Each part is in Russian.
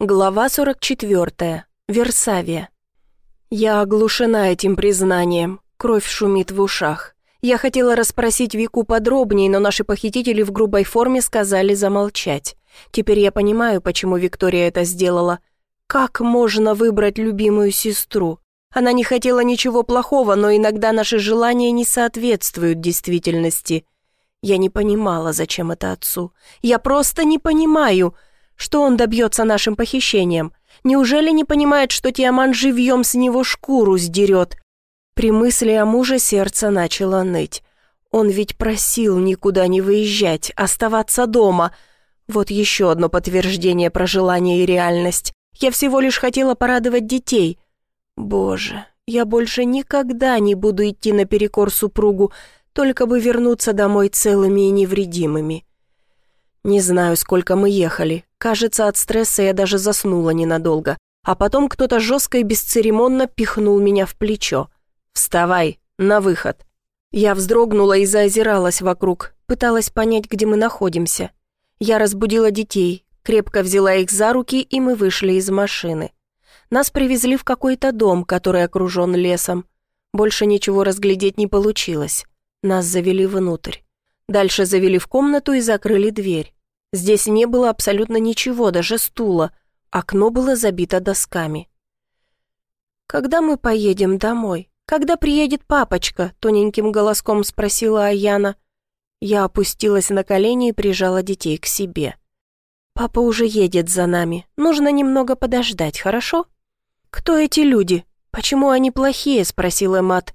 Глава 44. Версавия. Я оглушена этим признанием. Кровь шумит в ушах. Я хотела расспросить Вику подробнее, но наши похитители в грубой форме сказали замолчать. Теперь я понимаю, почему Виктория это сделала. Как можно выбрать любимую сестру? Она не хотела ничего плохого, но иногда наши желания не соответствуют действительности. Я не понимала, зачем это отцу. Я просто не понимаю — что он добьется нашим похищением? Неужели не понимает, что Тиаман живьем с него шкуру сдерет? При мысли о муже сердце начало ныть. Он ведь просил никуда не выезжать, оставаться дома. Вот еще одно подтверждение про желание и реальность. Я всего лишь хотела порадовать детей. Боже, я больше никогда не буду идти наперекор супругу, только бы вернуться домой целыми и невредимыми. Не знаю, сколько мы ехали. Кажется, от стресса я даже заснула ненадолго. А потом кто-то жестко и бесцеремонно пихнул меня в плечо. «Вставай, на выход». Я вздрогнула и заозиралась вокруг, пыталась понять, где мы находимся. Я разбудила детей, крепко взяла их за руки, и мы вышли из машины. Нас привезли в какой-то дом, который окружен лесом. Больше ничего разглядеть не получилось. Нас завели внутрь. Дальше завели в комнату и закрыли дверь. Здесь не было абсолютно ничего, даже стула. Окно было забито досками. «Когда мы поедем домой? Когда приедет папочка?» — тоненьким голоском спросила Аяна. Я опустилась на колени и прижала детей к себе. «Папа уже едет за нами. Нужно немного подождать, хорошо?» «Кто эти люди? Почему они плохие?» — спросила Мат.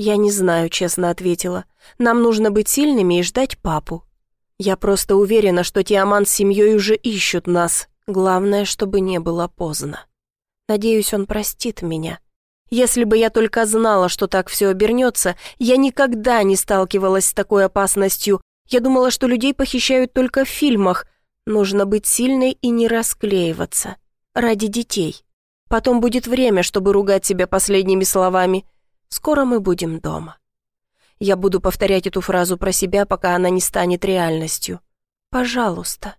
«Я не знаю», — честно ответила. «Нам нужно быть сильными и ждать папу. Я просто уверена, что Тиаман с семьей уже ищут нас. Главное, чтобы не было поздно. Надеюсь, он простит меня. Если бы я только знала, что так все обернется, я никогда не сталкивалась с такой опасностью. Я думала, что людей похищают только в фильмах. Нужно быть сильной и не расклеиваться. Ради детей. Потом будет время, чтобы ругать себя последними словами. Скоро мы будем дома. Я буду повторять эту фразу про себя, пока она не станет реальностью. Пожалуйста.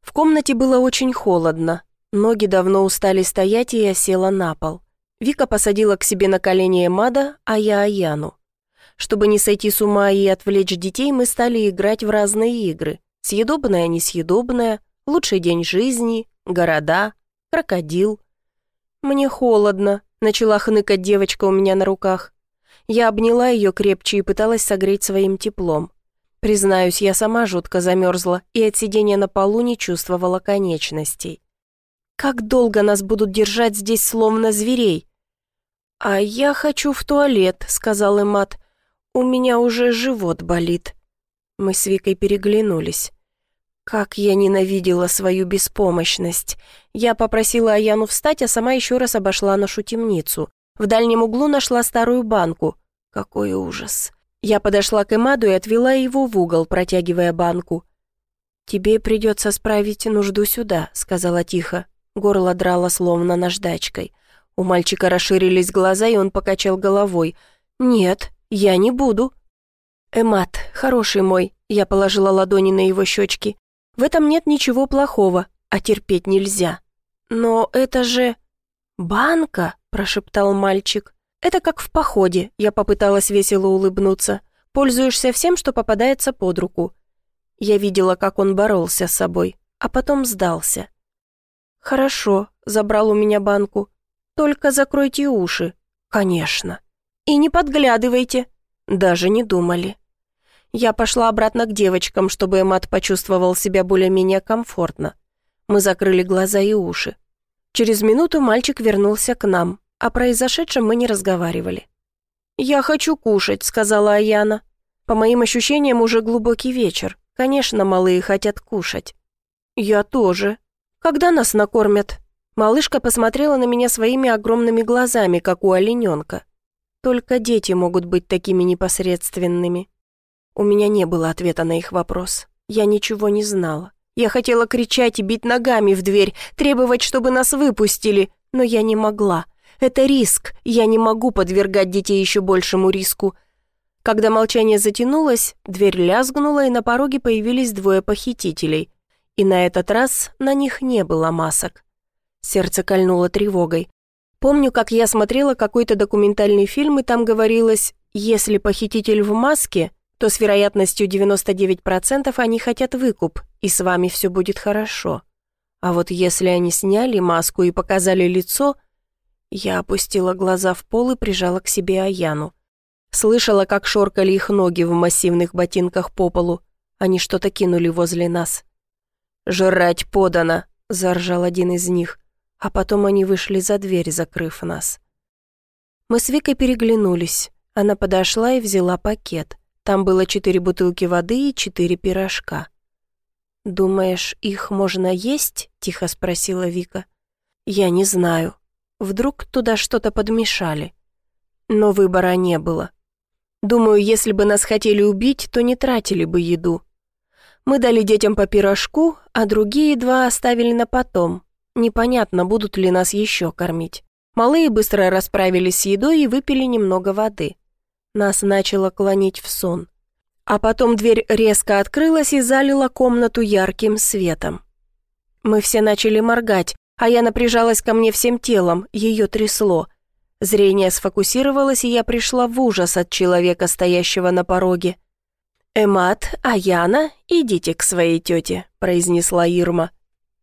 В комнате было очень холодно. Ноги давно устали стоять, и я села на пол. Вика посадила к себе на колени Эмада, а я Аяну. Чтобы не сойти с ума и отвлечь детей, мы стали играть в разные игры. Съедобное, несъедобное, лучший день жизни, города, крокодил. Мне холодно, Начала хныкать девочка у меня на руках. Я обняла ее крепче и пыталась согреть своим теплом. Признаюсь, я сама жутко замерзла и от сидения на полу не чувствовала конечностей. Как долго нас будут держать здесь словно зверей? «А я хочу в туалет», — сказал Эмат. «У меня уже живот болит». Мы с Викой переглянулись. Как я ненавидела свою беспомощность. Я попросила Аяну встать, а сама еще раз обошла нашу темницу. В дальнем углу нашла старую банку. Какой ужас. Я подошла к Эмаду и отвела его в угол, протягивая банку. «Тебе придется справить нужду сюда», — сказала тихо. Горло драло словно наждачкой. У мальчика расширились глаза, и он покачал головой. «Нет, я не буду». «Эмат, хороший мой», — я положила ладони на его щечки. В этом нет ничего плохого, а терпеть нельзя. Но это же... «Банка?» – прошептал мальчик. «Это как в походе», – я попыталась весело улыбнуться. «Пользуешься всем, что попадается под руку». Я видела, как он боролся с собой, а потом сдался. «Хорошо», – забрал у меня банку. «Только закройте уши». «Конечно». «И не подглядывайте». Даже не думали. Я пошла обратно к девочкам, чтобы Эмат почувствовал себя более-менее комфортно. Мы закрыли глаза и уши. Через минуту мальчик вернулся к нам. О произошедшем мы не разговаривали. «Я хочу кушать», — сказала Аяна. «По моим ощущениям, уже глубокий вечер. Конечно, малые хотят кушать». «Я тоже. Когда нас накормят?» Малышка посмотрела на меня своими огромными глазами, как у олененка. Только дети могут быть такими непосредственными. У меня не было ответа на их вопрос. Я ничего не знала. Я хотела кричать и бить ногами в дверь, требовать, чтобы нас выпустили, но я не могла. Это риск, я не могу подвергать детей еще большему риску. Когда молчание затянулось, дверь лязгнула, и на пороге появились двое похитителей. И на этот раз на них не было масок. Сердце кольнуло тревогой. Помню, как я смотрела какой-то документальный фильм, и там говорилось, если похититель в маске, то с вероятностью 99% они хотят выкуп, и с вами все будет хорошо. А вот если они сняли маску и показали лицо, я опустила глаза в пол и прижала к себе Аяну. Слышала, как шоркали их ноги в массивных ботинках по полу. Они что-то кинули возле нас. «Жрать подано!» — заржал один из них. А потом они вышли за дверь, закрыв нас. Мы с Викой переглянулись. Она подошла и взяла пакет. Там было четыре бутылки воды и четыре пирожка. «Думаешь, их можно есть?» — тихо спросила Вика. «Я не знаю. Вдруг туда что-то подмешали. Но выбора не было. Думаю, если бы нас хотели убить, то не тратили бы еду. Мы дали детям по пирожку, а другие два оставили на потом. Непонятно, будут ли нас еще кормить. Малые быстро расправились с едой и выпили немного воды. Нас начало клонить в сон. А потом дверь резко открылась и залила комнату ярким светом. Мы все начали моргать, а я напряжалась ко мне всем телом, ее трясло. Зрение сфокусировалось, и я пришла в ужас от человека, стоящего на пороге. «Эмат, Аяна, идите к своей тете», — произнесла Ирма.